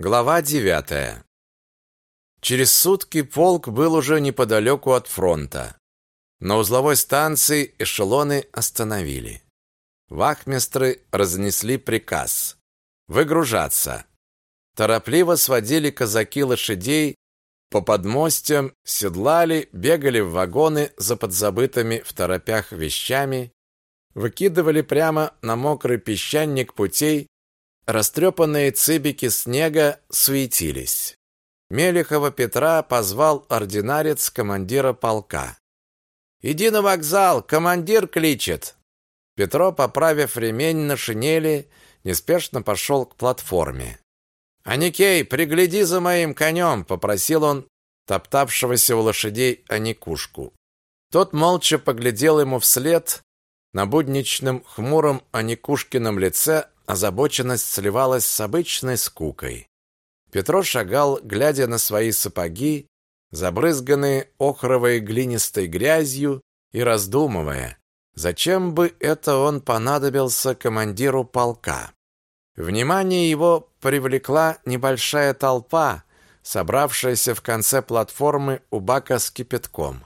Глава девятая. Через сутки полк был уже неподалеку от фронта. На узловой станции эшелоны остановили. Вахмистры разнесли приказ выгружаться. Торопливо сводили казаки лошадей по подмостям, седлали, бегали в вагоны за подзабытыми в торопях вещами, выкидывали прямо на мокрый песчаник путей Растрепанные цыбики снега суетились. Мелехова Петра позвал ординарец командира полка. «Иди на вокзал, командир кличет!» Петро, поправив ремень на шинели, неспешно пошел к платформе. «Аникей, пригляди за моим конем!» — попросил он топтавшегося у лошадей Аникушку. Тот молча поглядел ему вслед. На будничном хмуром Аникушкином лице озабоченность сливалась с обычной скукой. Петро шагал, глядя на свои сапоги, забрызганные охровой глинистой грязью, и раздумывая, зачем бы это он понадобился командиру полка. Внимание его привлекла небольшая толпа, собравшаяся в конце платформы у бака с кипятком.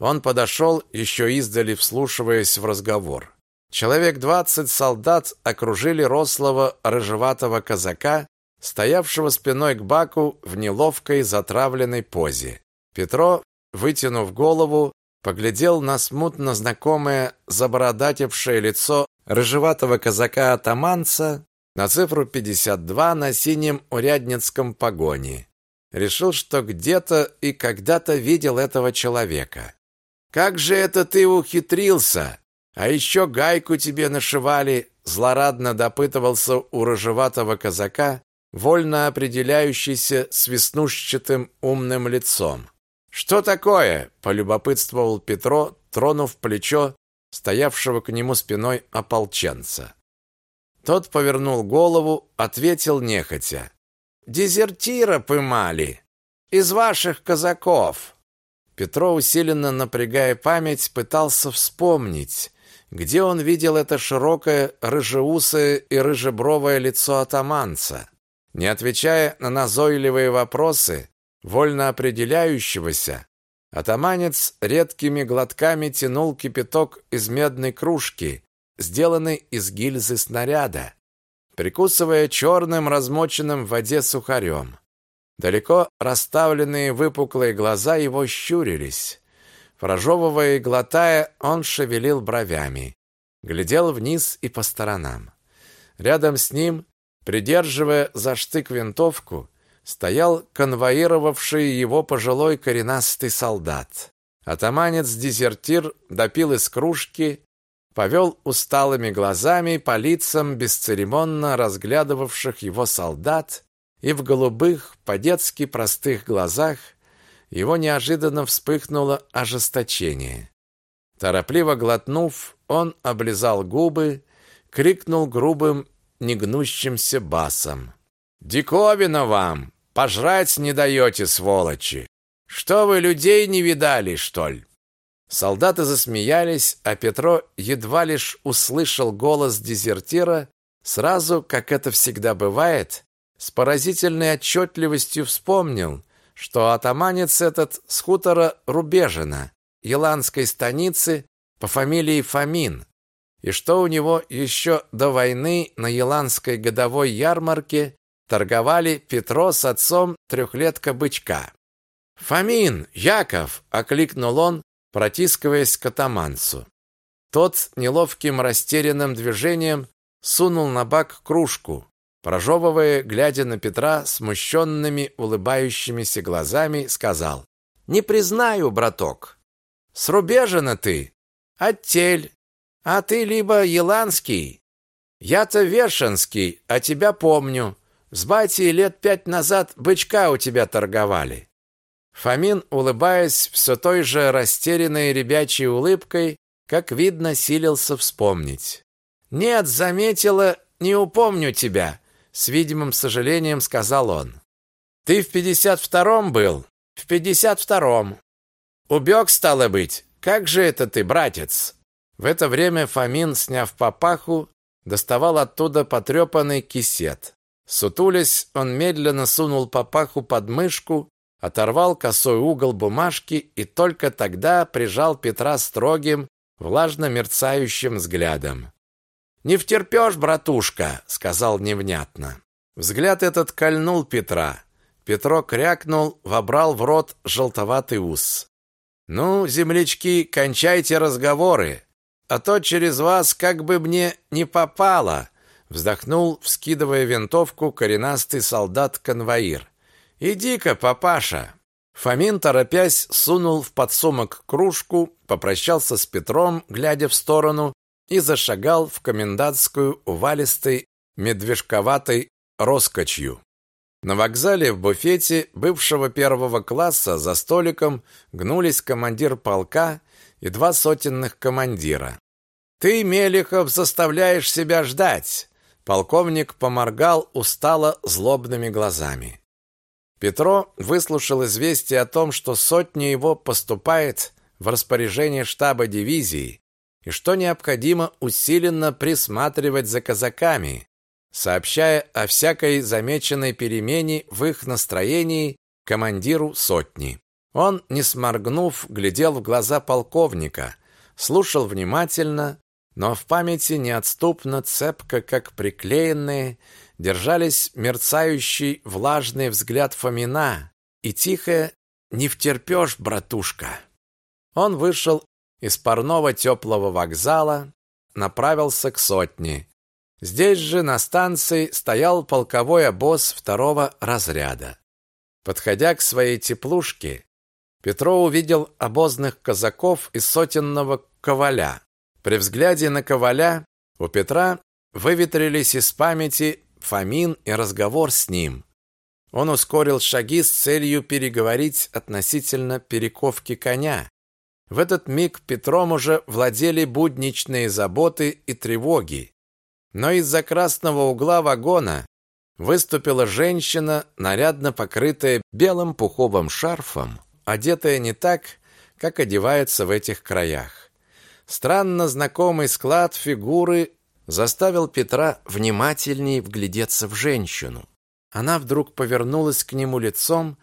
Он подошел, еще издали вслушиваясь в разговор. Человек двадцать солдат окружили рослого рыжеватого казака, стоявшего спиной к баку в неловкой затравленной позе. Петро, вытянув голову, поглядел на смутно знакомое забородатившее лицо рыжеватого казака-атаманца, на цифру 52 на синем урядницком погоне. Решил, что где-то и когда-то видел этого человека. «Как же это ты ухитрился?» А еще гайку тебе нашивали, злорадно допытывался у рыжеватого казака, вольно определяющийся с умным лицом. Что такое? полюбопытствовал Петро, тронув плечо стоявшего к нему спиной ополченца. Тот повернул голову, ответил нехотя: "Дезертира пымали из ваших казаков". Петро усиленно напрягая память, пытался вспомнить, где он видел это широкое, рыжеусое и рыжебровое лицо атаманца? Не отвечая на назойливые вопросы вольно определяющегося, атаманец редкими глотками тянул кипяток из медной кружки, сделанной из гильзы снаряда, прикусывая черным размоченным в воде сухарем. Далеко расставленные выпуклые глаза его щурились. Прожевывая и глотая, он шевелил бровями, глядел вниз и по сторонам. Рядом с ним, придерживая за штык винтовку, стоял конвоировавший его пожилой коренастый солдат. Атаманец-дезертир допил из кружки, повел усталыми глазами по лицам бесцеремонно разглядывавших его солдат, и в голубых, по-детски простых глазах его неожиданно вспыхнуло ожесточение. Торопливо глотнув, он облизал губы, крикнул грубым, негнущимся басом: "Диковина вам! Пожрать не даете, сволочи! Что вы людей не видали, что ли?" Солдаты засмеялись, а Петро едва лишь услышал голос дезертира, сразу, как это всегда бывает, с поразительной отчетливостью вспомнил, что атаманец этот с хутора Рубежина, еланской станицы по фамилии Фомин, и что у него еще до войны на еланской годовой ярмарке торговали Петро с отцом трехлетка бычка. «Фомин! Яков!» — окликнул он, протискиваясь к атаманцу. Тот неловким растерянным движением сунул на бак кружку, Прожевывая, глядя на Петра смущенными, улыбающимися глазами, сказал: "Не признаю, браток. С Рубежина ты, оттель, а ты либо еланский. Я-то вершинский, а тебя помню. С батей лет пять назад бычка у тебя торговали". Фомин, улыбаясь все той же растерянной ребячей улыбкой, как видно, силился вспомнить. "Нет, заметила, не упомню тебя с видимым сожалением сказал он. Ты в пятьдесят втором был? В пятьдесят втором. Убег, стало быть. Как же это ты, братец? В это время Фомин, сняв папаху, доставал оттуда потрепанный кисет. Сутулясь, он медленно сунул папаху под мышку, оторвал косой угол бумажки и только тогда прижал Петра строгим, влажно мерцающим взглядом. «Не втерпешь, братушка», — сказал невнятно. Взгляд этот кольнул Петра. Петро крякнул, вобрал в рот желтоватый ус. «Ну, землячки, кончайте разговоры, а то через вас как бы мне не попало», вздохнул, вскидывая винтовку, коренастый солдат-конвоир. «Иди-ка, папаша!» Фомин, торопясь, сунул в подсумок кружку, попрощался с Петром, глядя в сторону, и зашагал в комендантскую увалистой, медвежковатой роскочью. На вокзале в буфете бывшего первого класса за столиком гнулись командир полка и два сотенных командира. «Ты, Мелехов, заставляешь себя ждать!» Полковник поморгал устало злобными глазами. Петро выслушал известие о том, что сотня его поступает в распоряжение штаба дивизии и что необходимо усиленно присматривать за казаками, сообщая о всякой замеченной перемене в их настроении командиру сотни. Он, не сморгнув, глядел в глаза полковника, слушал внимательно, но в памяти неотступно цепко, как приклеенные, держались мерцающий влажный взгляд Фомина и тихое «Не втерпешь, братушка!». Он вышел из парного теплого вокзала, направился к сотне. Здесь же на станции стоял полковой обоз второго разряда. Подходя к своей теплушке, Петро увидел обозных казаков из сотенного коваля. При взгляде на коваля у Петра выветрились из памяти Фомин и разговор с ним. Он ускорил шаги с целью переговорить относительно перековки коня. В этот миг Петром уже владели будничные заботы и тревоги. Но из-за красного угла вагона выступила женщина, нарядно покрытая белым пуховым шарфом, одетая не так, как одеваются в этих краях. Странно знакомый склад фигуры заставил Петра внимательнее вглядеться в женщину. Она вдруг повернулась к нему лицом,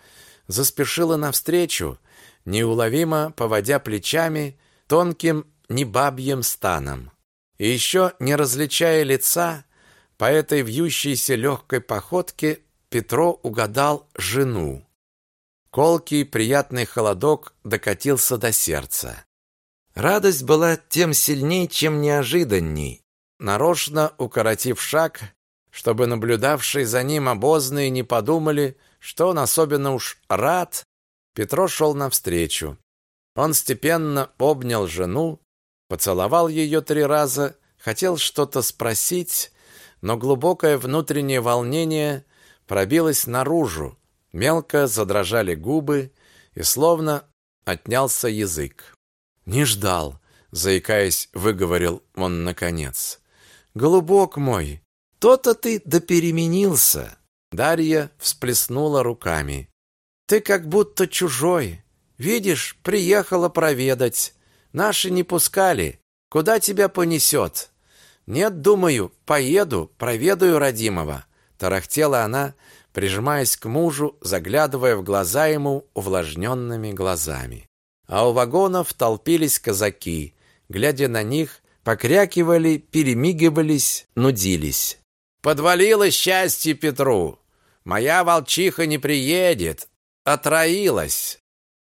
заспешила навстречу, неуловимо поводя плечами, тонким небабьим станом. И еще не различая лица, по этой вьющейся легкой походке Петро угадал жену. Колкий приятный холодок докатился до сердца. Радость была тем сильней, чем неожиданней. Нарочно укоротив шаг, чтобы наблюдавшие за ним обозные не подумали, что он особенно уж рад, Петро шел навстречу. Он степенно обнял жену, поцеловал ее три раза, хотел что-то спросить, но глубокое внутреннее волнение пробилось наружу, мелко задрожали губы и словно отнялся язык. Не ждал, заикаясь, выговорил он наконец. Голубок мой, то-то ты да переменился. Дарья всплеснула руками. Ты как будто чужой. Видишь, приехала проведать. Наши не пускали. Куда тебя понесет? Нет, думаю, поеду, проведаю родимого. Тарахтела она, прижимаясь к мужу, заглядывая в глаза ему увлажненными глазами а у вагонов толпились казаки. Глядя на них, покрякивали, перемигивались, нудились. «Подвалило счастье Петру! Моя волчиха не приедет! Отроилась!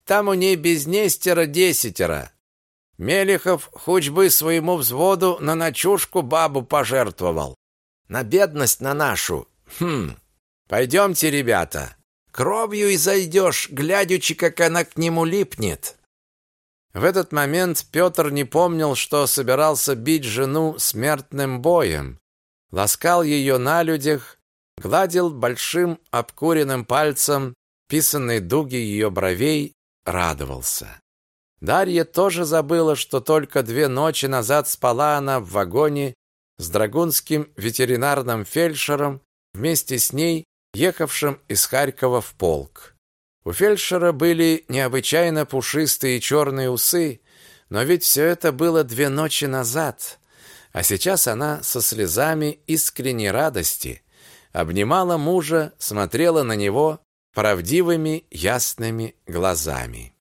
Там у ней без Нестера десятеро!» Мелехов хоть бы своему взводу на ночушку бабу пожертвовал. На бедность на нашу. Хм. Пойдемте, ребята. Кровью и зайдешь, глядячи, как она к нему липнет. В этот момент Петр не помнил, что собирался бить жену смертным боем. Ласкал ее на людях, гладил большим обкуренным пальцем писанные дуги ее бровей, радовался. Дарья тоже забыла, что только две ночи назад спала она в вагоне с драгунским ветеринарным фельдшером, вместе с ней ехавшим из Харькова в полк. У фельдшера были необычайно пушистые черные усы, но ведь все это было две ночи назад, а сейчас она со слезами искренней радости обнимала мужа, смотрела на него правдивыми ясными глазами.